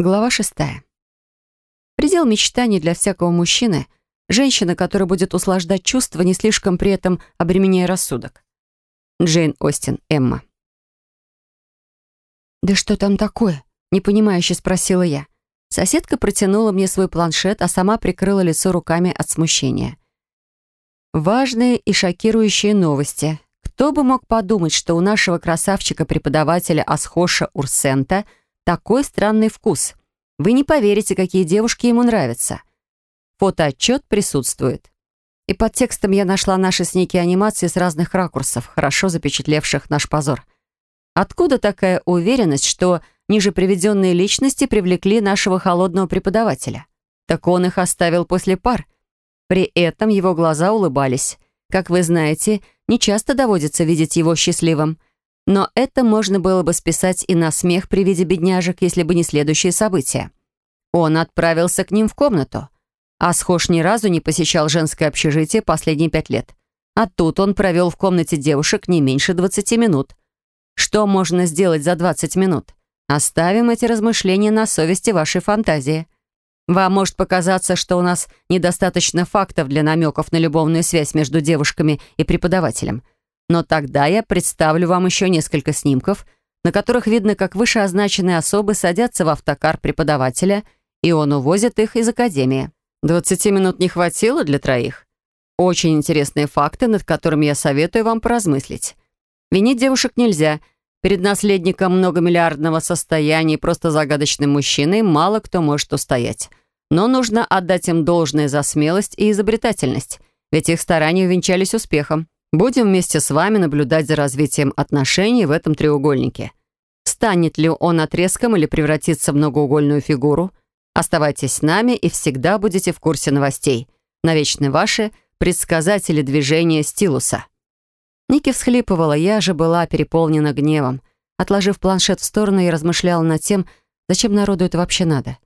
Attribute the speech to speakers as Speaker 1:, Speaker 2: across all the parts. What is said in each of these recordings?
Speaker 1: Глава шестая. Предел мечтаний для всякого мужчины — женщина, которая будет услаждать чувства, не слишком при этом обременяя рассудок. Джейн Остин, Эмма. «Да что там такое?» — непонимающе спросила я. Соседка протянула мне свой планшет, а сама прикрыла лицо руками от смущения. Важные и шокирующие новости. Кто бы мог подумать, что у нашего красавчика-преподавателя Асхоша Урсента — такой странный вкус. Вы не поверите, какие девушки ему нравятся. Фотоотчет присутствует. И под текстом я нашла наши с Ники анимации с разных ракурсов, хорошо запечатлевших наш позор. Откуда такая уверенность, что ниже приведенные личности привлекли нашего холодного преподавателя? Так он их оставил после пар. При этом его глаза улыбались. Как вы знаете, не часто доводится видеть его счастливым – но это можно было бы списать и на смех при виде бедняжек, если бы не следующее событие. Он отправился к ним в комнату. А схож ни разу не посещал женское общежитие последние пять лет. А тут он провел в комнате девушек не меньше 20 минут. Что можно сделать за 20 минут? Оставим эти размышления на совести вашей фантазии. Вам может показаться, что у нас недостаточно фактов для намеков на любовную связь между девушками и преподавателем – но тогда я представлю вам еще несколько снимков, на которых видно, как вышеозначенные особы садятся в автокар преподавателя, и он увозит их из академии. 20 минут не хватило для троих? Очень интересные факты, над которыми я советую вам поразмыслить. Винить девушек нельзя. Перед наследником многомиллиардного состояния и просто загадочным мужчиной мало кто может устоять. Но нужно отдать им должное за смелость и изобретательность, ведь их старания увенчались успехом. Будем вместе с вами наблюдать за развитием отношений в этом треугольнике. Станет ли он отрезком или превратится в многоугольную фигуру? Оставайтесь с нами и всегда будете в курсе новостей. Навечно ваши предсказатели движения стилуса. Ники всхлипывала, я же была переполнена гневом. Отложив планшет в сторону, я размышляла над тем, зачем народу это вообще надо.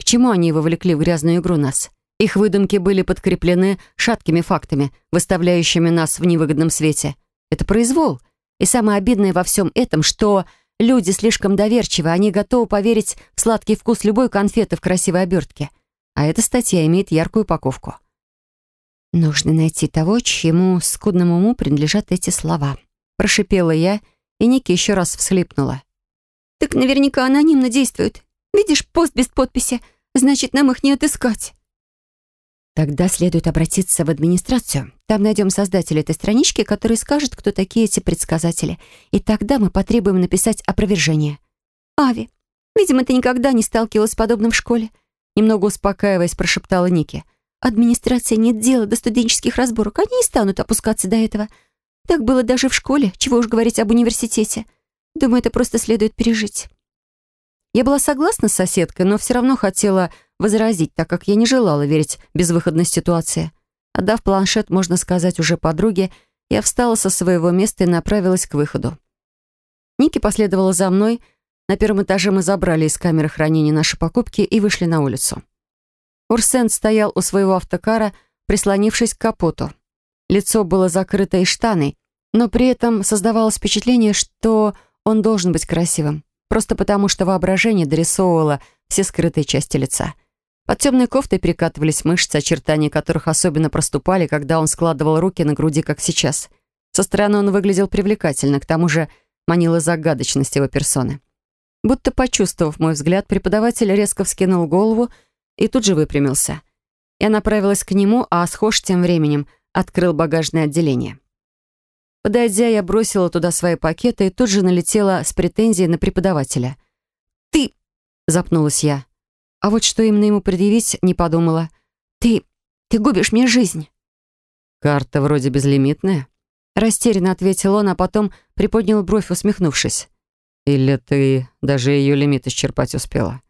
Speaker 1: К чему они вовлекли в грязную игру нас? Их выдумки были подкреплены шаткими фактами, выставляющими нас в невыгодном свете. Это произвол. И самое обидное во всем этом, что люди слишком доверчивы, они готовы поверить в сладкий вкус любой конфеты в красивой обертке. А эта статья имеет яркую упаковку. «Нужно найти того, чьему скудному уму принадлежат эти слова», прошипела я, и Ники еще раз всхлипнула. «Так наверняка анонимно действуют. Видишь, пост без подписи. Значит, нам их не отыскать». Тогда следует обратиться в администрацию. Там найдем создателя этой странички, который скажет, кто такие эти предсказатели. И тогда мы потребуем написать опровержение. «Ави, видимо, ты никогда не сталкивалась с подобным в школе», немного успокаиваясь, прошептала Ники. «Администрации нет дела до студенческих разборок. Они не станут опускаться до этого. Так было даже в школе, чего уж говорить об университете. Думаю, это просто следует пережить». Я была согласна с соседкой, но все равно хотела возразить, так как я не желала верить в безвыходность ситуации. Отдав планшет, можно сказать, уже подруге, я встала со своего места и направилась к выходу. Ники последовала за мной. На первом этаже мы забрали из камеры хранения наши покупки и вышли на улицу. Урсент стоял у своего автокара, прислонившись к капоту. Лицо было закрыто и штаной, но при этом создавалось впечатление, что он должен быть красивым просто потому, что воображение дорисовывало все скрытые части лица. Под темной кофтой перекатывались мышцы, очертания которых особенно проступали, когда он складывал руки на груди, как сейчас. Со стороны он выглядел привлекательно, к тому же манила загадочность его персоны. Будто почувствовав мой взгляд, преподаватель резко вскинул голову и тут же выпрямился. Я направилась к нему, а Схож тем временем открыл багажное отделение. Подойдя, я бросила туда свои пакеты и тут же налетела с претензией на преподавателя. «Ты...» — запнулась я. А вот что именно ему предъявить, не подумала. «Ты... ты губишь мне жизнь».
Speaker 2: «Карта вроде безлимитная», —
Speaker 1: растерянно ответил он, а потом приподнял бровь, усмехнувшись.
Speaker 2: «Или ты даже ее лимит исчерпать успела?»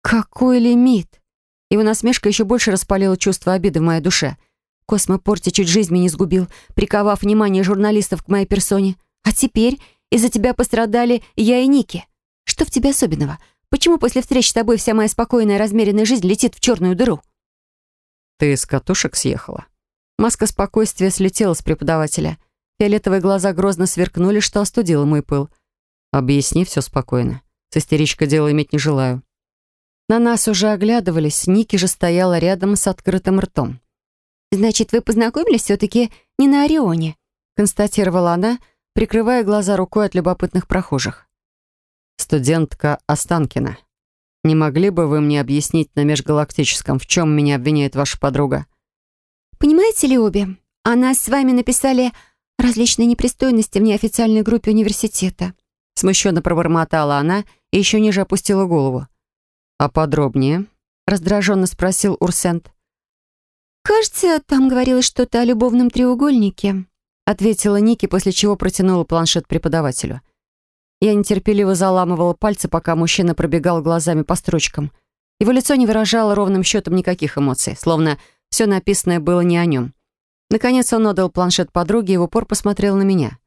Speaker 1: «Какой лимит?» Его насмешка еще больше распалила чувство обиды в моей душе — Космопорте чуть жизнь мне не сгубил, приковав внимание журналистов к моей персоне. А теперь из-за тебя пострадали я и Ники. Что в тебе особенного? Почему после встречи с тобой вся моя спокойная, размеренная жизнь летит в черную дыру?
Speaker 2: Ты с катушек съехала.
Speaker 1: Маска спокойствия слетела с преподавателя. Фиолетовые глаза грозно сверкнули, что остудило мой пыл.
Speaker 2: Объясни все спокойно. С истеричкой дело иметь не желаю.
Speaker 1: На нас уже оглядывались, Ники же стояла рядом с открытым ртом.
Speaker 3: «Значит, вы познакомились все-таки не на Орионе?»
Speaker 1: констатировала она, прикрывая глаза рукой от любопытных прохожих. «Студентка Останкина, не могли бы вы мне объяснить на межгалактическом, в чем меня обвиняет ваша подруга?»
Speaker 3: «Понимаете ли обе, она с вами написали различные непристойности в неофициальной группе университета».
Speaker 1: Смущенно пробормотала она и еще ниже опустила голову. «А подробнее?» — раздраженно спросил Урсент.
Speaker 3: «Кажется, там говорилось что-то о любовном треугольнике», — ответила Ники, после чего протянула планшет преподавателю.
Speaker 1: Я нетерпеливо заламывала пальцы, пока мужчина пробегал глазами по строчкам. Его лицо не выражало ровным счетом никаких эмоций, словно все написанное было не о нем. Наконец он отдал планшет подруге и в упор посмотрел на меня.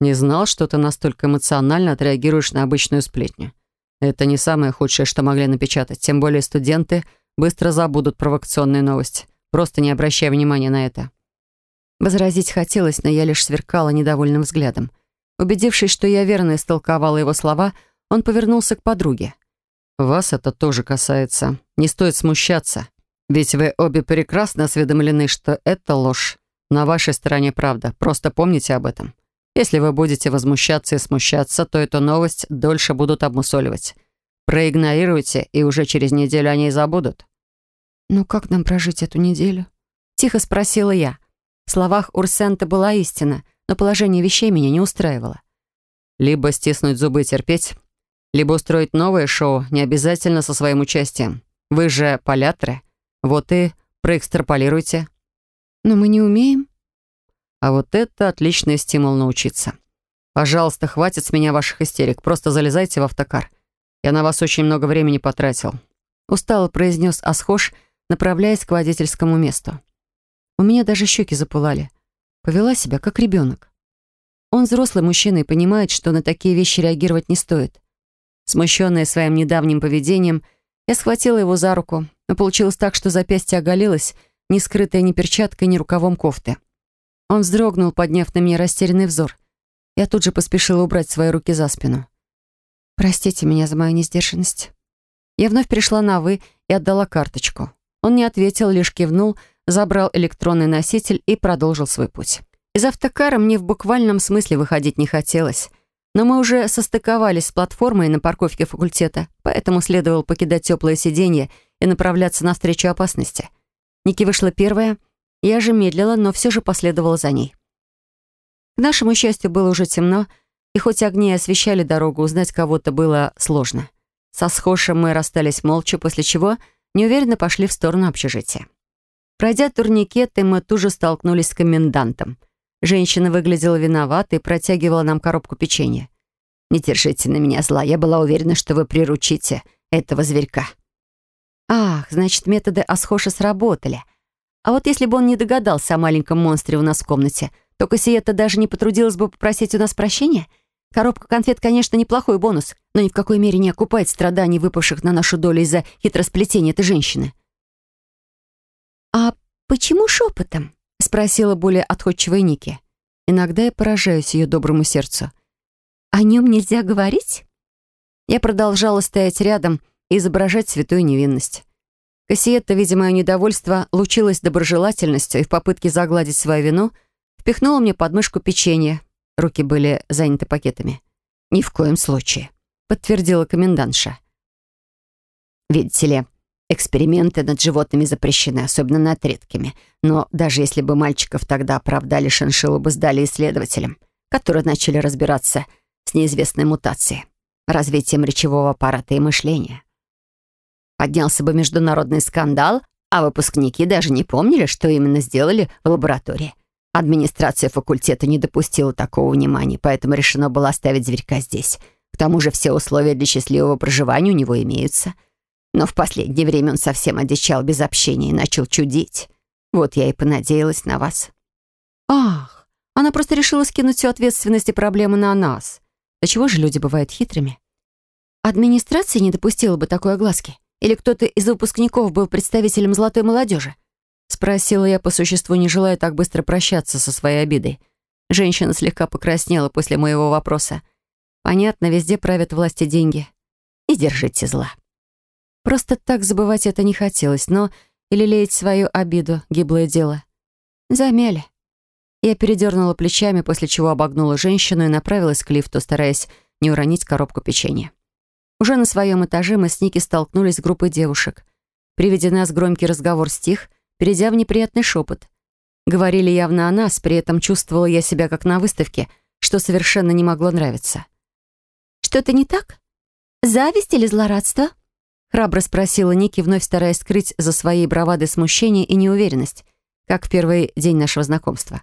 Speaker 1: «Не знал, что ты настолько эмоционально отреагируешь на обычную сплетню. Это не самое худшее, что могли напечатать, тем более студенты быстро забудут провокационные новости. Просто не обращай внимания на это». Возразить хотелось, но я лишь сверкала недовольным взглядом. Убедившись, что я верно истолковала его слова, он повернулся к подруге. «Вас это тоже касается. Не стоит смущаться. Ведь вы обе прекрасно осведомлены, что это ложь. На вашей стороне правда. Просто помните об этом. Если вы будете возмущаться и смущаться, то эту новость дольше будут обмусоливать. Проигнорируйте, и уже через неделю они забудут».
Speaker 3: «Ну как нам прожить эту неделю?»
Speaker 1: Тихо спросила я. В словах Урсента была истина, но положение вещей меня не устраивало. Либо стиснуть зубы и терпеть, либо устроить новое шоу, не обязательно со своим участием. Вы же полятры. Вот и проэкстраполируйте.
Speaker 3: Но мы не умеем.
Speaker 1: А вот это отличный стимул научиться. Пожалуйста, хватит с меня ваших истерик. Просто залезайте в автокар. Я на вас очень много времени потратил. Устало произнес Асхош, направляясь к водительскому месту. У меня даже щеки запылали. Повела себя как ребенок. Он взрослый мужчина и понимает, что на такие вещи реагировать не стоит. Смущенная своим недавним поведением, я схватила его за руку, но получилось так, что запястье оголилось, не скрытое ни перчаткой, ни рукавом кофты. Он вздрогнул, подняв на меня растерянный взор. Я тут же поспешила убрать свои руки за спину. «Простите меня за мою несдержанность». Я вновь пришла на «вы» и отдала карточку. Он не ответил, лишь кивнул, забрал электронный носитель и продолжил свой путь. Из автокара мне в буквальном смысле выходить не хотелось. Но мы уже состыковались с платформой на парковке факультета, поэтому следовало покидать теплое сиденье и направляться навстречу опасности. Ники вышла первая, я же медлила, но все же последовала за ней. К нашему счастью, было уже темно, и хоть огни освещали дорогу, узнать кого-то было сложно. Со схожим мы расстались молча, после чего неуверенно пошли в сторону общежития. Пройдя турникеты, мы тут же столкнулись с комендантом. Женщина выглядела виноватой и протягивала нам коробку печенья. «Не держите на меня зла, я была уверена, что вы приручите этого зверька». Ах, значит, методы Асхоша сработали. А вот если бы он не догадался о маленьком монстре у нас в комнате, то Кассиетта даже не потрудилась бы попросить у нас прощения? Коробка конфет, конечно, неплохой бонус, но ни в какой мере не окупает страданий, выпавших на нашу долю из-за хитросплетения этой женщины.
Speaker 3: «А почему шепотом?» — спросила более отходчивая Ники.
Speaker 1: Иногда я поражаюсь ее доброму сердцу.
Speaker 3: «О нем нельзя говорить?»
Speaker 1: Я продолжала стоять рядом и изображать святую невинность. Кассиетта, видя мое недовольство, лучилась доброжелательностью и в попытке загладить свою вину впихнула мне под мышку печенье. Руки были заняты пакетами. «Ни в коем случае», — подтвердила комендантша. «Видите ли, эксперименты над животными запрещены, особенно над редкими. Но даже если бы мальчиков тогда оправдали, шиншиллу бы сдали исследователям, которые начали разбираться с неизвестной мутацией, развитием речевого аппарата и мышления. Поднялся бы международный скандал, а выпускники даже не помнили, что именно сделали в лаборатории. Администрация факультета не допустила такого внимания, поэтому решено было оставить зверька здесь. К тому же все условия для счастливого проживания у него имеются. Но в последнее время он совсем одичал без общения и начал чудить. Вот я и понадеялась на вас.
Speaker 3: Ах, она просто решила скинуть всю ответственность и проблемы на нас.
Speaker 1: Да чего же люди бывают хитрыми?
Speaker 3: Администрация не допустила бы такой огласки. Или кто-то из выпускников был представителем золотой молодежи?
Speaker 1: Спросила я по существу, не желая так быстро прощаться со своей обидой. Женщина слегка покраснела после моего вопроса. Понятно, везде правят власти деньги. И держите зла. Просто так забывать это не хотелось, но и лелеять свою обиду — гиблое дело. Замяли. Я передернула плечами, после чего обогнула женщину и направилась к лифту, стараясь не уронить коробку печенья. Уже на своем этаже мы с Ники столкнулись с группой девушек. При виде нас громкий разговор стих, перейдя в неприятный шепот. Говорили явно о нас, при этом чувствовала я себя как на выставке, что совершенно не могло нравиться.
Speaker 3: «Что-то не так? Зависть или злорадство?»
Speaker 1: Храбро спросила Ники, вновь стараясь скрыть за своей бравадой смущение и неуверенность, как в первый день нашего знакомства.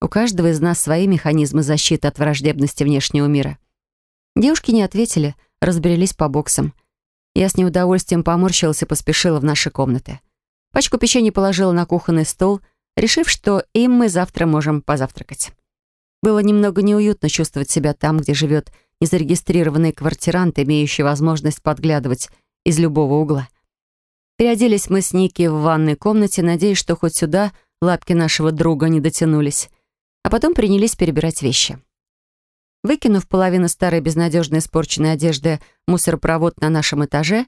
Speaker 1: У каждого из нас свои механизмы защиты от враждебности внешнего мира. Девушки не ответили, разбрелись по боксам. Я с неудовольствием поморщилась и поспешила в наши комнаты. Пачку печенья положила на кухонный стол, решив, что им мы завтра можем позавтракать. Было немного неуютно чувствовать себя там, где живет незарегистрированный квартирант, имеющий возможность подглядывать из любого угла. Переоделись мы с Ники в ванной комнате, надеясь, что хоть сюда лапки нашего друга не дотянулись, а потом принялись перебирать вещи. Выкинув половину старой безнадежно испорченной одежды мусоропровод на нашем этаже,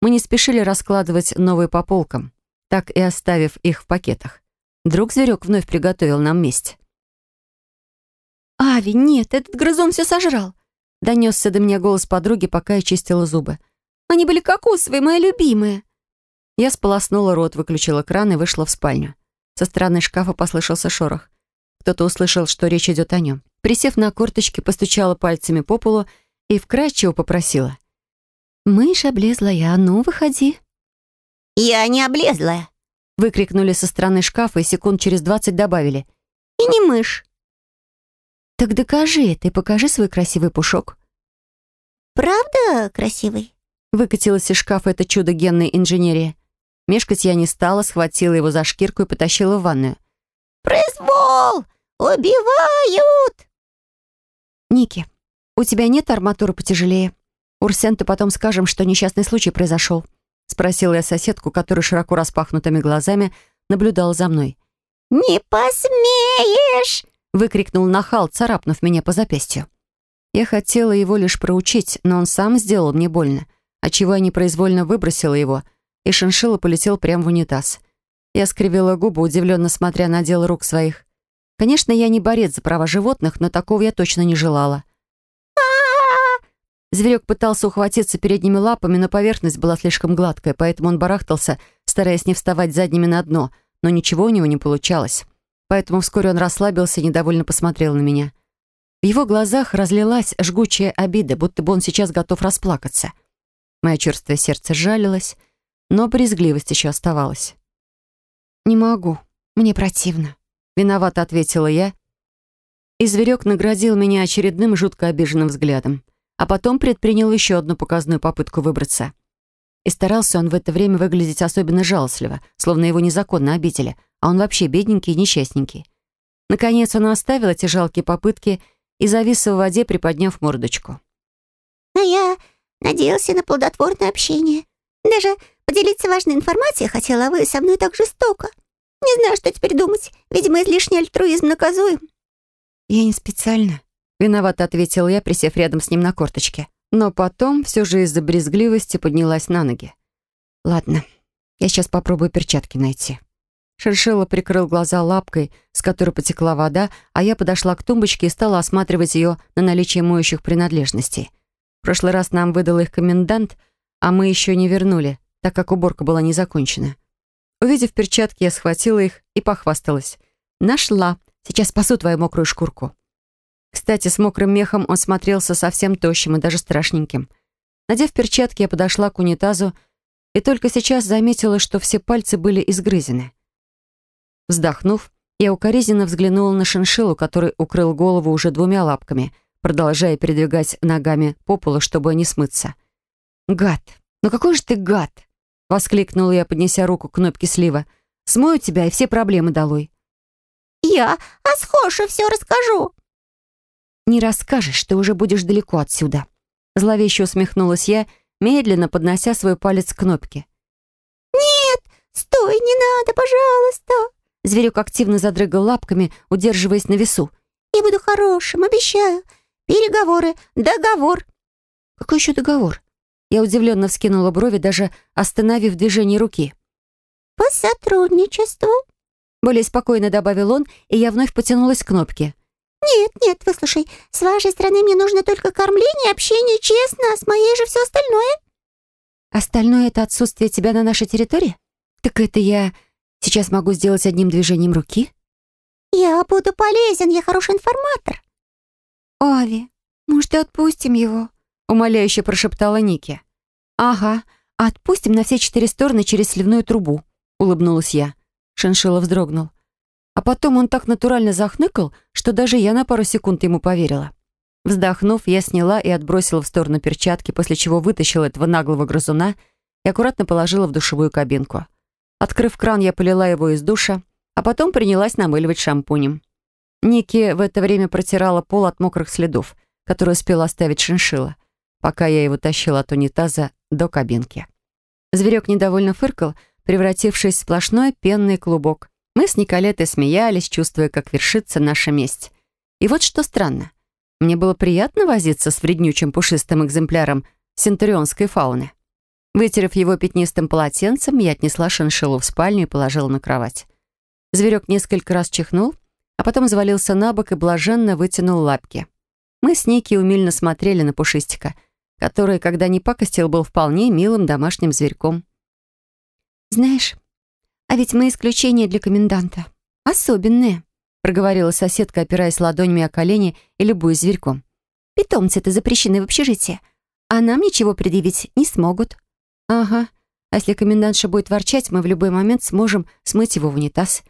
Speaker 1: мы не спешили раскладывать новые по полкам, так и оставив их в пакетах. Друг зверек вновь приготовил нам месть.
Speaker 3: «Ави, нет, этот грызун все сожрал!» Донесся до меня голос подруги, пока я чистила зубы. «Они были кокосовые, мои любимые!»
Speaker 1: Я сполоснула рот, выключила кран и вышла в спальню. Со стороны шкафа послышался шорох. Кто-то услышал, что речь идет о нем. Присев на корточки, постучала пальцами по полу и вкрадчиво попросила.
Speaker 3: «Мышь облезлая, а ну, выходи!»
Speaker 4: «Я не облезлая!»
Speaker 1: Выкрикнули со стороны шкафа и секунд через двадцать добавили.
Speaker 4: «И не мышь!»
Speaker 3: «Так докажи это и покажи свой красивый пушок».
Speaker 4: «Правда красивый?»
Speaker 1: Выкатилась из шкафа это чудо генной инженерии. Мешкать я не стала, схватила его за шкирку и потащила в ванную.
Speaker 4: «Произвол! Убивают!»
Speaker 3: «Ники, у тебя нет арматуры потяжелее? Урсенту потом скажем, что несчастный случай произошел»,
Speaker 1: спросила я соседку, которая широко распахнутыми глазами наблюдала за мной.
Speaker 4: «Не посмеешь!»
Speaker 1: выкрикнул нахал, царапнув меня по запястью. Я хотела его лишь проучить, но он сам сделал мне больно, отчего я непроизвольно выбросила его, и шиншилла полетел прямо в унитаз. Я скривила губы, удивленно смотря на дело рук своих. Конечно, я не борец за права животных, но такого я точно не желала. Зверек пытался ухватиться передними лапами, но поверхность была слишком гладкая, поэтому он барахтался, стараясь не вставать задними на дно, но ничего у него не получалось поэтому вскоре он расслабился и недовольно посмотрел на меня. В его глазах разлилась жгучая обида, будто бы он сейчас готов расплакаться. Мое черствое сердце жалилось, но брезгливость еще оставалась.
Speaker 3: «Не могу, мне противно», — виновато ответила я, и зверек наградил меня очередным жутко обиженным взглядом, а потом предпринял еще одну показную попытку выбраться. И старался он в это время выглядеть особенно жалостливо, словно его незаконно обидели — а он вообще бедненький и несчастненький. Наконец он оставил эти жалкие попытки и завис в воде, приподняв мордочку.
Speaker 4: «А я надеялся на плодотворное общение. Даже поделиться важной информацией хотела, а вы со мной так жестоко. Не знаю, что теперь думать. Видимо, излишний альтруизм наказуем».
Speaker 3: «Я не специально», —
Speaker 1: виновато ответил я, присев рядом с ним на корточке. Но потом все же из-за брезгливости поднялась на ноги. «Ладно, я сейчас попробую перчатки найти». Шершила прикрыл глаза лапкой, с которой потекла вода, а я подошла к тумбочке и стала осматривать ее на наличие моющих принадлежностей. Прошлый раз нам выдал их комендант, а мы еще не вернули, так как уборка была не закончена. Увидев перчатки, я схватила их и похвасталась. «Нашла! Сейчас спасу твою мокрую шкурку». Кстати, с мокрым мехом он смотрелся совсем тощим и даже страшненьким. Надев перчатки, я подошла к унитазу и только сейчас заметила, что все пальцы были изгрызены. Вздохнув, я укоризненно взглянула на шиншиллу, который укрыл голову уже двумя лапками, продолжая передвигать ногами по полу, чтобы не смыться. «Гад! Ну какой же ты гад!» — воскликнула я, поднеся руку к кнопке слива. «Смою тебя, и все проблемы долой».
Speaker 4: «Я Асхоше все расскажу!»
Speaker 1: «Не расскажешь, ты уже будешь далеко отсюда!» Зловеще усмехнулась я, медленно поднося свой палец к кнопке.
Speaker 4: «Нет, стой, не надо, пожалуйста!»
Speaker 1: Зверек активно задрыгал лапками, удерживаясь на весу.
Speaker 4: «Я буду хорошим, обещаю. Переговоры, договор».
Speaker 1: «Какой еще договор?» Я удивленно вскинула брови, даже остановив движение руки.
Speaker 4: «По сотрудничеству», —
Speaker 1: более спокойно добавил он, и я вновь потянулась к кнопке.
Speaker 4: «Нет, нет, выслушай, с вашей стороны мне нужно только кормление, общение, честно, а с моей же все остальное».
Speaker 1: «Остальное — это отсутствие тебя на нашей территории? Так это я сейчас могу сделать одним движением руки?»
Speaker 4: «Я буду полезен, я хороший информатор».
Speaker 3: «Ави, может, отпустим его?» — умоляюще прошептала Ники.
Speaker 1: «Ага, отпустим на все четыре стороны через сливную трубу», — улыбнулась я. Шиншилла вздрогнул. А потом он так натурально захныкал, что даже я на пару секунд ему поверила. Вздохнув, я сняла и отбросила в сторону перчатки, после чего вытащила этого наглого грызуна и аккуратно положила в душевую кабинку. Открыв кран, я полила его из душа, а потом принялась намыливать шампунем. Ники в это время протирала пол от мокрых следов, которые успела оставить шиншилла, пока я его тащила от унитаза до кабинки. Зверек недовольно фыркал, превратившись в сплошной пенный клубок. Мы с Николетой смеялись, чувствуя, как вершится наша месть. И вот что странно. Мне было приятно возиться с вреднючим пушистым экземпляром сентурионской фауны. Вытерев его пятнистым полотенцем, я отнесла шиншиллу в спальню и положила на кровать. Зверек несколько раз чихнул, а потом завалился на бок и блаженно вытянул лапки. Мы с Ники умильно смотрели на Пушистика, который, когда не пакостил, был вполне милым домашним зверьком.
Speaker 3: «Знаешь, а ведь мы исключение для коменданта. Особенные», проговорила соседка, опираясь ладонями о колени и любуясь зверьком. «Питомцы-то запрещены в общежитии, а нам ничего предъявить не смогут».
Speaker 1: «Ага, а если комендантша будет ворчать, мы в любой момент сможем смыть его в унитаз».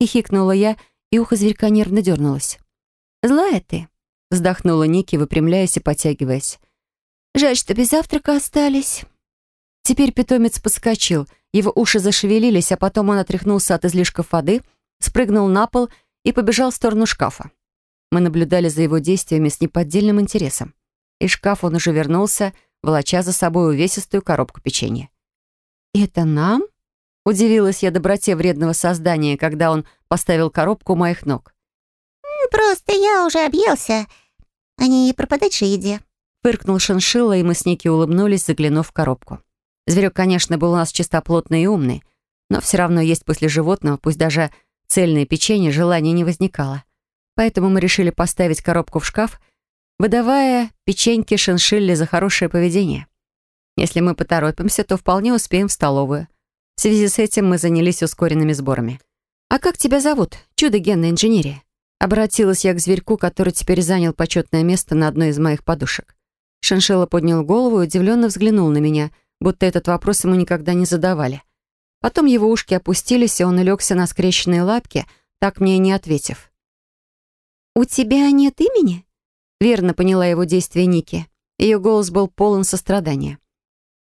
Speaker 1: Хихикнула я, и ухо зверька нервно дернулось.
Speaker 3: «Злая ты», —
Speaker 1: вздохнула Ники, выпрямляясь и потягиваясь.
Speaker 3: «Жаль, что без завтрака остались».
Speaker 1: Теперь питомец подскочил, его уши зашевелились, а потом он отряхнулся от излишков воды, спрыгнул на пол и побежал в сторону шкафа. Мы наблюдали за его действиями с неподдельным интересом. Из шкафа он уже вернулся, волоча за собой увесистую коробку печенья. «Это нам?» — удивилась я доброте вредного создания, когда он поставил коробку у моих ног.
Speaker 4: «Просто я уже объелся, а не пропадать же еде», —
Speaker 1: фыркнул шиншилла, и мы с Ники улыбнулись, заглянув в коробку. Зверек, конечно, был у нас чистоплотный и умный, но все равно есть после животного, пусть даже цельное печенье, желания не возникало. Поэтому мы решили поставить коробку в шкаф, выдавая печеньки шиншилле за хорошее поведение. Если мы поторопимся, то вполне успеем в столовую. В связи с этим мы занялись ускоренными сборами. «А как тебя зовут? Чудо генной инженерии?» Обратилась я к зверьку, который теперь занял почетное место на одной из моих подушек. Шиншилла поднял голову и удивленно взглянул на меня — будто этот вопрос ему никогда не задавали. Потом его ушки опустились, и он улегся на скрещенные лапки, так мне и не ответив.
Speaker 3: «У тебя нет имени?»
Speaker 1: Верно поняла его действия Ники. Ее голос был полон сострадания.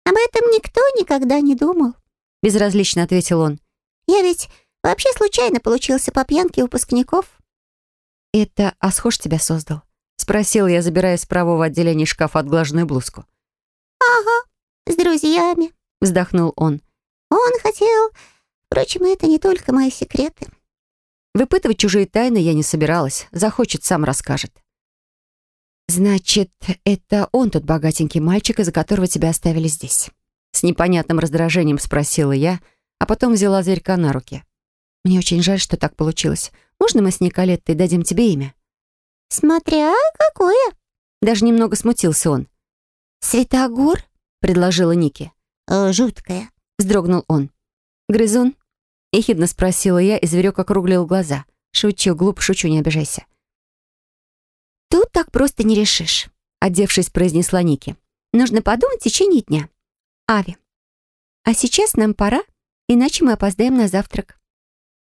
Speaker 4: «Об этом никто никогда не думал», —
Speaker 1: безразлично ответил он.
Speaker 4: «Я ведь вообще случайно получился по пьянке выпускников».
Speaker 1: «Это Асхош тебя создал?» — спросил я, забирая с правого отделения шкафа отглаженную блузку.
Speaker 4: «Ага», с друзьями», — вздохнул он. «Он хотел... Впрочем, это не только мои секреты».
Speaker 1: Выпытывать чужие тайны я не собиралась. Захочет, сам расскажет. «Значит, это он тот богатенький мальчик, из-за которого тебя оставили здесь?» С непонятным раздражением спросила я, а потом взяла зверька на руки. «Мне очень жаль, что так получилось. Можно мы с Николеттой дадим тебе имя?»
Speaker 4: «Смотря какое?»
Speaker 1: Даже немного смутился он.
Speaker 3: «Светогор?» — предложила Ники.
Speaker 4: «Э, «Жуткая», —
Speaker 1: вздрогнул он. «Грызун?» — ехидно спросила я, и зверек округлил глаза. «Шучу, глуп, шучу, не обижайся».
Speaker 3: «Тут так просто не решишь», — одевшись, произнесла Ники. «Нужно подумать в течение дня. Ави, а сейчас нам пора, иначе мы опоздаем на завтрак».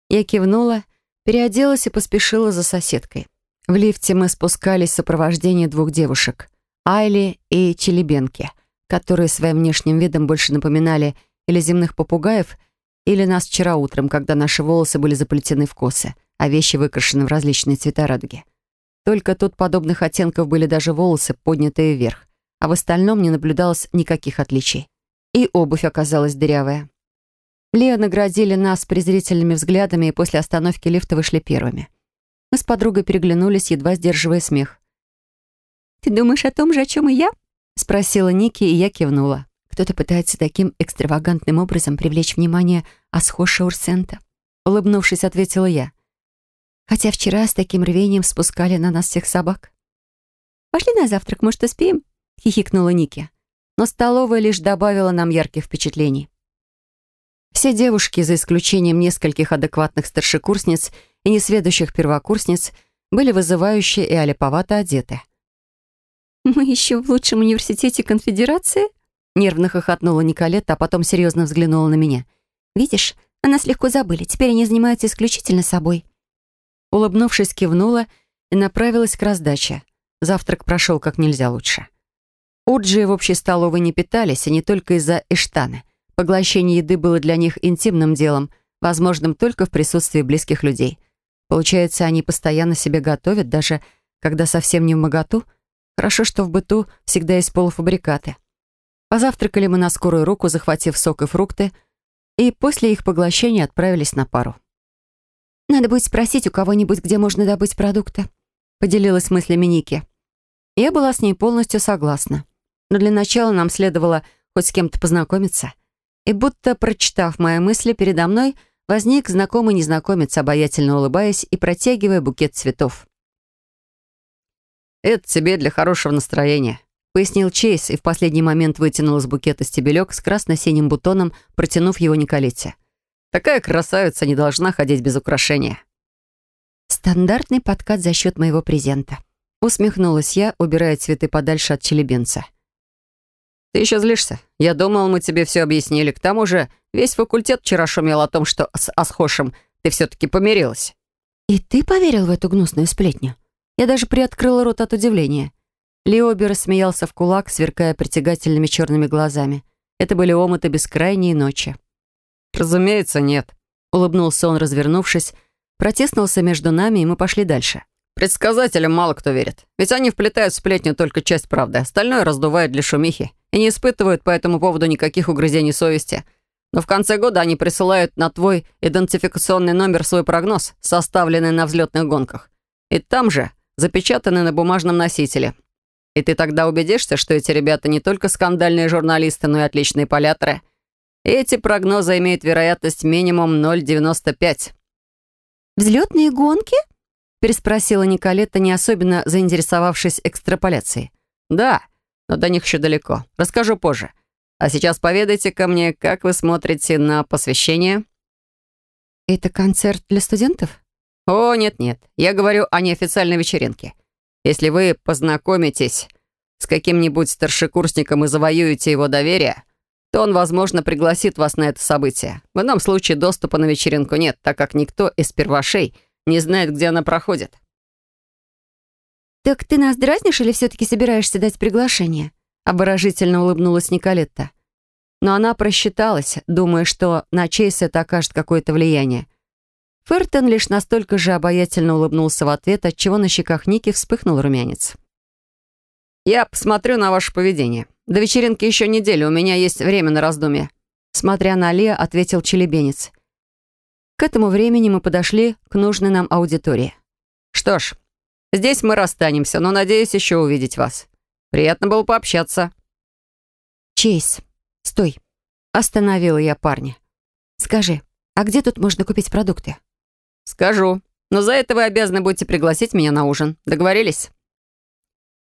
Speaker 1: Я кивнула, переоделась и поспешила за соседкой. В лифте мы спускались в сопровождении двух девушек — Айли и Челебенки — которые своим внешним видом больше напоминали или земных попугаев, или нас вчера утром, когда наши волосы были заплетены в косы, а вещи выкрашены в различные цвета радуги. Только тут подобных оттенков были даже волосы, поднятые вверх, а в остальном не наблюдалось никаких отличий. И обувь оказалась дырявая. Лео наградили нас презрительными взглядами и после остановки лифта вышли первыми. Мы с подругой переглянулись, едва сдерживая смех.
Speaker 3: «Ты думаешь о том же, о чем и я?»
Speaker 1: Спросила Ники, и я кивнула. кто-то пытается таким экстравагантным образом привлечь внимание Асхоша Урсента. Улыбнувшись, ответила я. Хотя вчера с таким рвением спускали на нас всех собак. «Пошли на завтрак, может, успеем?» — хихикнула Ники. Но столовая лишь добавила нам ярких впечатлений. Все девушки, за исключением нескольких адекватных старшекурсниц и несведущих первокурсниц, были вызывающие и олиповато одеты.
Speaker 5: «Мы еще в лучшем университете конфедерации?»
Speaker 1: Нервно хохотнула Николетта, а потом серьезно взглянула на меня.
Speaker 6: «Видишь, о нас легко забыли. Теперь они занимаются исключительно собой».
Speaker 1: Улыбнувшись, кивнула и направилась к раздаче. Завтрак прошел как нельзя лучше. Уджи в общей столовой не питались, и не только из-за эштаны. Поглощение еды было для них интимным делом, возможным только в присутствии близких людей. Получается, они постоянно себе готовят, даже когда совсем не в моготу. Хорошо, что в быту всегда есть полуфабрикаты. Позавтракали мы на скорую руку, захватив сок и фрукты, и после их поглощения отправились на пару.
Speaker 6: «Надо будет спросить у кого-нибудь, где можно добыть продукты», — поделилась мыслями Ники.
Speaker 1: Я была с ней полностью согласна. Но для начала нам следовало хоть с кем-то познакомиться. И будто прочитав мои мысли, передо мной возник знакомый незнакомец, обаятельно улыбаясь и протягивая букет цветов. «Это тебе для хорошего настроения», пояснил Чейз и в последний момент вытянул из букета стебелек с красно-синим бутоном, протянув его Николете. «Такая красавица не должна ходить без украшения».
Speaker 6: «Стандартный подкат за счет моего презента»,
Speaker 1: усмехнулась я, убирая цветы подальше от челебинца. «Ты еще злишься? Я думал, мы тебе все объяснили. К тому же весь факультет вчера шумел о том, что с Асхошем ты все-таки помирилась».
Speaker 6: «И ты поверил в эту гнусную сплетню?»
Speaker 1: Я даже приоткрыла рот от удивления. Леоби рассмеялся в кулак, сверкая притягательными черными глазами. Это были омыты бескрайние ночи. «Разумеется, нет», — улыбнулся он, развернувшись, протеснулся между нами, и мы пошли дальше. «Предсказателям мало кто верит. Ведь они вплетают в сплетню только часть правды, остальное раздувают для шумихи и не испытывают по этому поводу никаких угрызений совести. Но в конце года они присылают на твой идентификационный номер свой прогноз, составленный на взлетных гонках. И там же запечатанный на бумажном носителе. И ты тогда убедишься, что эти ребята не только скандальные журналисты, но и отличные поляторы. эти прогнозы имеют вероятность минимум 0,95.
Speaker 6: «Взлетные гонки?»
Speaker 1: переспросила Николетта, не особенно заинтересовавшись экстраполяцией. «Да, но до них еще далеко. Расскажу позже. А сейчас поведайте ко мне, как вы смотрите на посвящение?»
Speaker 6: «Это концерт для студентов?»
Speaker 1: «О, нет-нет. Я говорю о неофициальной вечеринке. Если вы познакомитесь с каким-нибудь старшекурсником и завоюете его доверие, то он, возможно, пригласит вас на это событие. В ином случае доступа на вечеринку нет, так как никто из первошей не знает, где она проходит.
Speaker 6: «Так ты нас дразнишь или все-таки собираешься дать приглашение?»
Speaker 1: Обворожительно улыбнулась Николетта. Но она просчиталась, думая, что на Чейса это окажет какое-то влияние. Фертон лишь настолько же обаятельно улыбнулся в ответ, отчего на щеках Ники вспыхнул румянец. «Я посмотрю на ваше поведение. До вечеринки еще неделя, у меня есть время на раздумье». Смотря на Лео, ответил челебенец. К этому времени мы подошли к нужной нам аудитории. «Что ж, здесь мы расстанемся, но надеюсь еще увидеть вас. Приятно было пообщаться».
Speaker 6: «Чейз, стой!» Остановила я парня. «Скажи, а где тут можно купить продукты?»
Speaker 1: «Скажу. Но за это вы обязаны будете пригласить меня на ужин. Договорились?»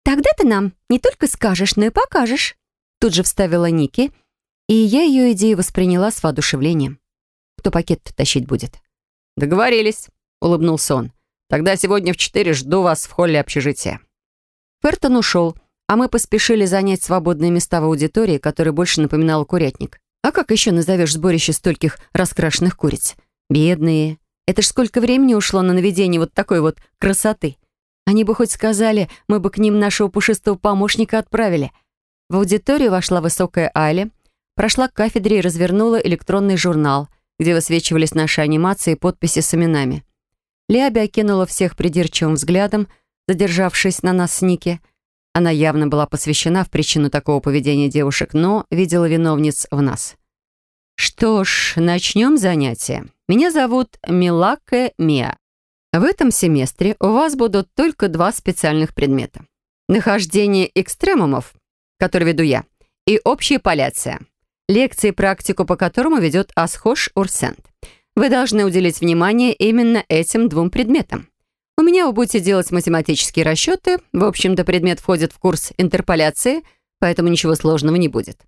Speaker 6: «Тогда ты нам не только скажешь, но и покажешь», тут же вставила Ники, и я ее идею восприняла с воодушевлением. «Кто пакет тащить будет?»
Speaker 1: «Договорились», — улыбнулся он. «Тогда сегодня в четыре жду вас в холле общежития». Фертон ушел, а мы поспешили занять свободные места в аудитории, которая больше напоминала курятник. А как еще назовешь сборище стольких раскрашенных куриц? Бедные, это ж сколько времени ушло на наведение вот такой вот красоты. Они бы хоть сказали, мы бы к ним нашего пушистого помощника отправили. В аудиторию вошла высокая Али, прошла к кафедре и развернула электронный журнал, где высвечивались наши анимации и подписи с именами. Лиаби окинула всех придирчивым взглядом, задержавшись на нас с Ники. Она явно была посвящена в причину такого поведения девушек, но видела виновниц в нас. Что ж, начнем занятие. Меня зовут Милаке Миа. В этом семестре у вас будут только два специальных предмета. Нахождение экстремумов, который веду я, и общая поляция. Лекции, практику по которому ведет Асхош Урсент. Вы должны уделить внимание именно этим двум предметам. У меня вы будете делать математические расчеты. В общем-то, предмет входит в курс интерполяции, поэтому ничего сложного не будет.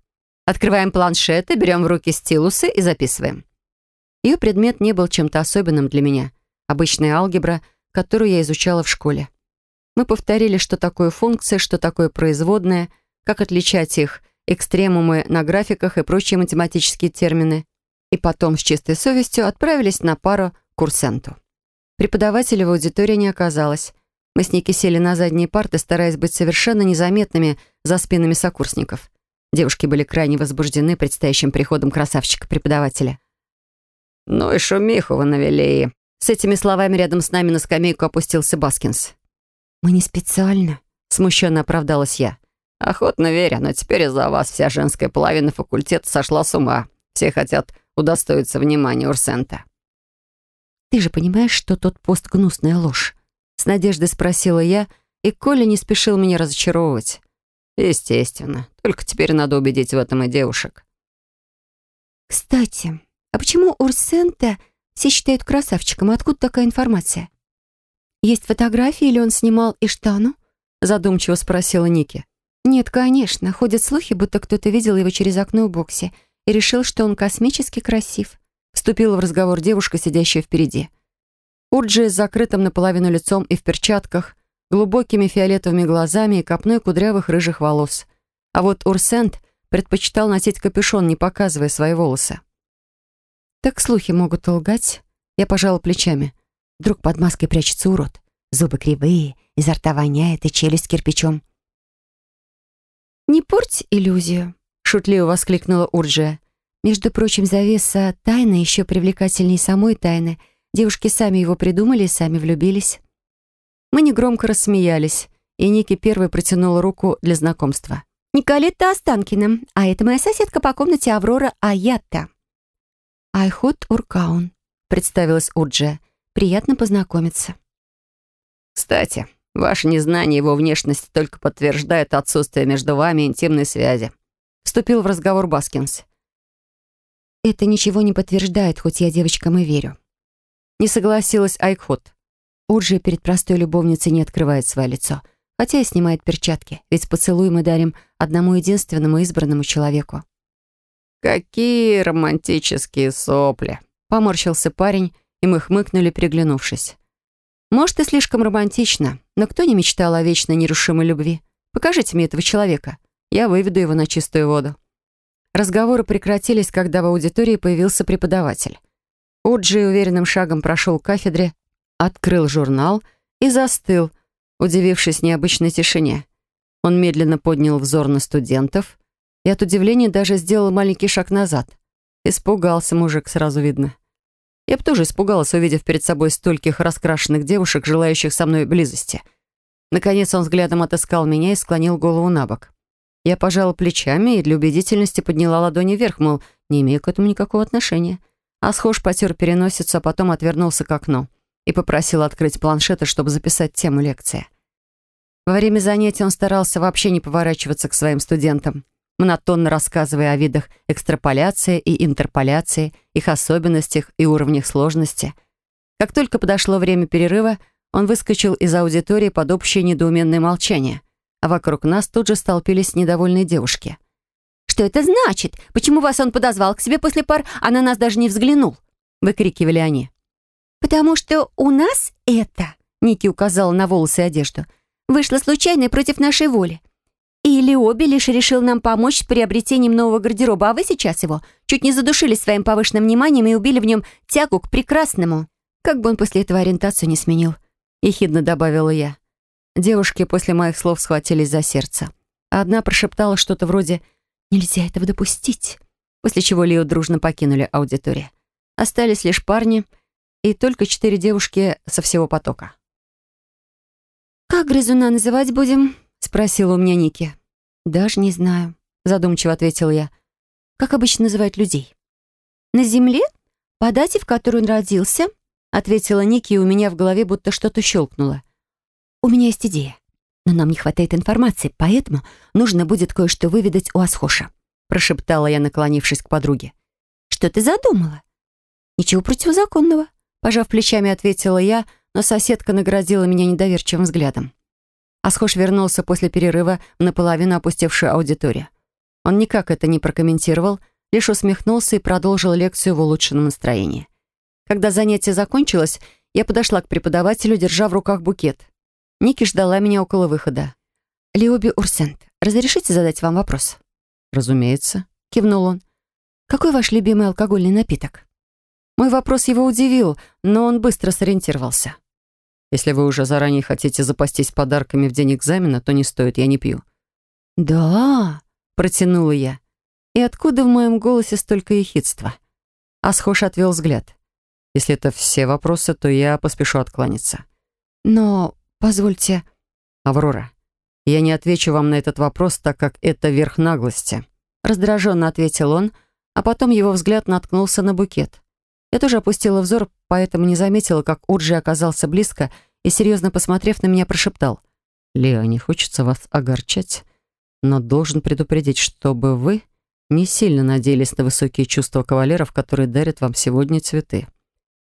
Speaker 1: Открываем планшеты, берем в руки стилусы и записываем. Ее предмет не был чем-то особенным для меня. Обычная алгебра, которую я изучала в школе. Мы повторили, что такое функция, что такое производная, как отличать их, экстремумы на графиках и прочие математические термины. И потом с чистой совестью отправились на пару к курсенту. Преподавателя в аудитории не оказалось. Мы с Ники сели на задние парты, стараясь быть совершенно незаметными за спинами сокурсников. Девушки были крайне возбуждены предстоящим приходом красавчика-преподавателя. «Ну и шумиху вы навели». С этими словами рядом с нами на скамейку опустился Баскинс.
Speaker 3: «Мы не специально», — смущенно оправдалась я.
Speaker 2: «Охотно верю, но теперь из-за вас вся женская половина факультета сошла с ума. Все хотят удостоиться внимания Урсента».
Speaker 3: «Ты же понимаешь, что тот пост — гнусная ложь?» С надеждой спросила я, и Коля не спешил меня разочаровывать.
Speaker 2: «Естественно. Только теперь надо убедить в этом и девушек».
Speaker 3: «Кстати, а почему Урсента все считают красавчиком? Откуда такая информация?» «Есть фотографии, или он снимал Иштану?» Задумчиво спросила Ники. «Нет, конечно. Ходят слухи, будто кто-то видел его через окно в боксе и решил, что он космически красив». Вступила в разговор девушка, сидящая впереди. Урджи с закрытым наполовину лицом и в перчатках, глубокими фиолетовыми глазами и копной кудрявых рыжих волос. А вот Урсент предпочитал носить капюшон, не показывая свои волосы. «Так слухи могут лгать?» Я пожала плечами. Вдруг под маской прячется урод. Зубы кривые, изо рта воняет и челюсть кирпичом. «Не порть иллюзию», — шутливо воскликнула Урджия. «Между прочим, завеса тайны еще привлекательнее самой тайны. Девушки сами его придумали и сами влюбились». Мы негромко рассмеялись, и Ники первой протянула руку для знакомства. «Николетта Останкина, а это моя соседка по комнате Аврора Аятта». «Айхот Уркаун», — представилась Урджия. Приятно познакомиться.
Speaker 2: Кстати, ваше незнание его внешности только подтверждает отсутствие между вами интимной связи. Вступил в разговор Баскинс.
Speaker 3: Это ничего не подтверждает, хоть я девочкам и верю.
Speaker 1: Не согласилась Айкхот.
Speaker 3: Урджи перед простой любовницей не открывает свое лицо, хотя и снимает перчатки, ведь поцелуй мы дарим одному единственному избранному человеку.
Speaker 2: «Какие романтические сопли!»
Speaker 1: — поморщился парень, и мы хмыкнули, переглянувшись. Может, и слишком романтично, но кто не мечтал о вечной нерушимой любви? Покажите мне этого человека. Я выведу его на чистую воду. Разговоры прекратились, когда в аудитории появился преподаватель. Уджи уверенным шагом прошел к кафедре, открыл журнал и застыл, удивившись необычной тишине. Он медленно поднял взор на студентов и от удивления даже сделал маленький шаг назад. Испугался мужик, сразу видно. Я бы тоже испугалась, увидев перед собой стольких раскрашенных девушек, желающих со мной близости. Наконец он взглядом отыскал меня и склонил голову на бок. Я пожала плечами и для убедительности подняла ладони вверх, мол, не имею к этому никакого отношения. А схож потер переносицу, а потом отвернулся к окну и попросил открыть планшеты, чтобы записать тему лекции. Во время занятий он старался вообще не поворачиваться к своим студентам монотонно рассказывая о видах экстраполяции и интерполяции, их особенностях и уровнях сложности. Как только подошло время перерыва, он выскочил из аудитории под общее недоуменное молчание, а вокруг нас тут же столпились недовольные девушки.
Speaker 3: «Что это значит? Почему вас он подозвал к себе после пар, а на нас даже не взглянул?» — выкрикивали они. «Потому что у нас это...» — Ники указала на волосы и одежду. «Вышло случайно против нашей воли. Или обе лишь решил нам помочь с приобретением нового гардероба, а вы сейчас его чуть не задушили своим повышенным вниманием и убили в нем тягу к прекрасному.
Speaker 1: Как бы он после этого ориентацию не сменил, ехидно добавила я. Девушки после моих слов схватились за сердце. Одна прошептала что-то вроде «Нельзя этого допустить», после чего Лио дружно покинули аудиторию. Остались лишь парни и только четыре девушки со всего потока.
Speaker 3: «Как грызуна называть будем?»
Speaker 1: Спросила у меня Ники.
Speaker 3: «Даже не знаю», — задумчиво ответил я. «Как обычно называют людей?» «На земле? По дате, в которой он родился?» — ответила Ники, и у меня в голове будто что-то щелкнуло. «У меня есть идея.
Speaker 1: Но нам не хватает информации, поэтому нужно будет кое-что выведать у Асхоша», прошептала я, наклонившись к подруге. «Что ты задумала?» «Ничего противозаконного», пожав плечами, ответила я, но соседка наградила меня недоверчивым взглядом. Асхош вернулся после перерыва в наполовину опустевшую аудиторию. Он никак это не прокомментировал, лишь усмехнулся и продолжил лекцию в улучшенном настроении. Когда занятие закончилось, я подошла к преподавателю, держа в руках букет. Ники ждала меня около выхода. «Лиоби Урсент, разрешите задать вам вопрос?»
Speaker 7: «Разумеется», —
Speaker 1: кивнул он. «Какой ваш любимый алкогольный напиток?» Мой вопрос его удивил, но он быстро сориентировался.
Speaker 7: «Если вы уже заранее хотите запастись подарками в день экзамена, то не стоит, я не пью».
Speaker 1: «Да», — протянула я. «И откуда в моем голосе столько ехидства?» Асхош отвел взгляд.
Speaker 7: «Если это все вопросы, то я поспешу откланяться».
Speaker 1: «Но «Позвольте...»
Speaker 7: «Аврора, я не отвечу вам на этот вопрос, так как это верх наглости»,
Speaker 1: раздраженно ответил он, а потом его взгляд наткнулся на букет. Я тоже опустила взор, поэтому не заметила, как Урджи оказался близко и, серьезно посмотрев на меня, прошептал.
Speaker 7: «Лео, не хочется вас огорчать, но должен предупредить, чтобы вы не сильно надеялись на высокие чувства кавалеров, которые дарят вам сегодня цветы.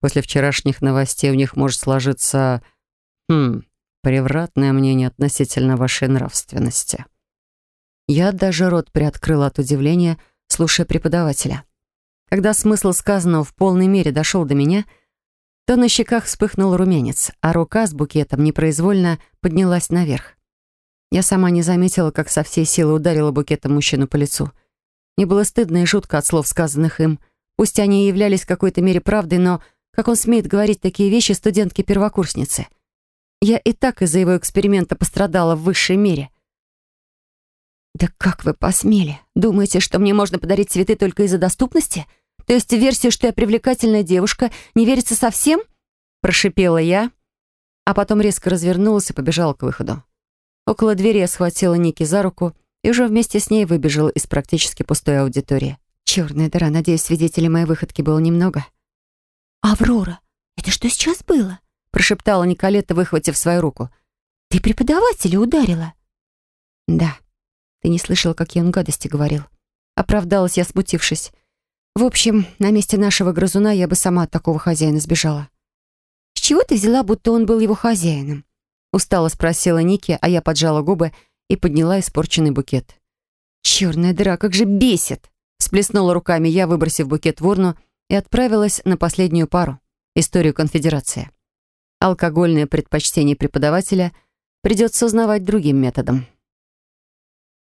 Speaker 7: После вчерашних новостей у них может сложиться... Хм, превратное мнение относительно вашей нравственности».
Speaker 1: Я даже рот приоткрыла от удивления, слушая преподавателя. Когда смысл сказанного в полной мере дошел до меня, то на щеках вспыхнул румянец, а рука с букетом непроизвольно поднялась наверх. Я сама не заметила, как со всей силы ударила букетом мужчину по лицу. Мне было стыдно и жутко от слов, сказанных им. Пусть они и являлись в какой-то мере правдой, но как он смеет говорить такие вещи студентке-первокурснице? Я и так из-за его эксперимента пострадала в высшей мере. «Да как вы посмели? Думаете, что мне можно подарить цветы только из-за доступности? То есть версию, что я привлекательная девушка, не верится совсем?» Прошипела я, а потом резко развернулась и побежала к выходу. Около двери я схватила Ники за руку и уже вместе с ней выбежала из практически пустой аудитории. Черная дыра, надеюсь, свидетелей моей выходки было немного. «Аврора, это что сейчас было?» Прошептала Николета, выхватив свою руку. «Ты преподавателя ударила?» «Да. Ты не слышала, как я он гадости говорил». Оправдалась я, смутившись. «В общем, на месте нашего грызуна я бы сама от такого хозяина сбежала». «С чего ты взяла, будто он был его хозяином?» Устало спросила Ники, а я поджала губы и подняла испорченный букет. «Черная дыра, как же бесит!» Сплеснула руками я, выбросив букет в урну, и отправилась на последнюю пару — историю конфедерации алкогольное предпочтение преподавателя придется узнавать другим методом.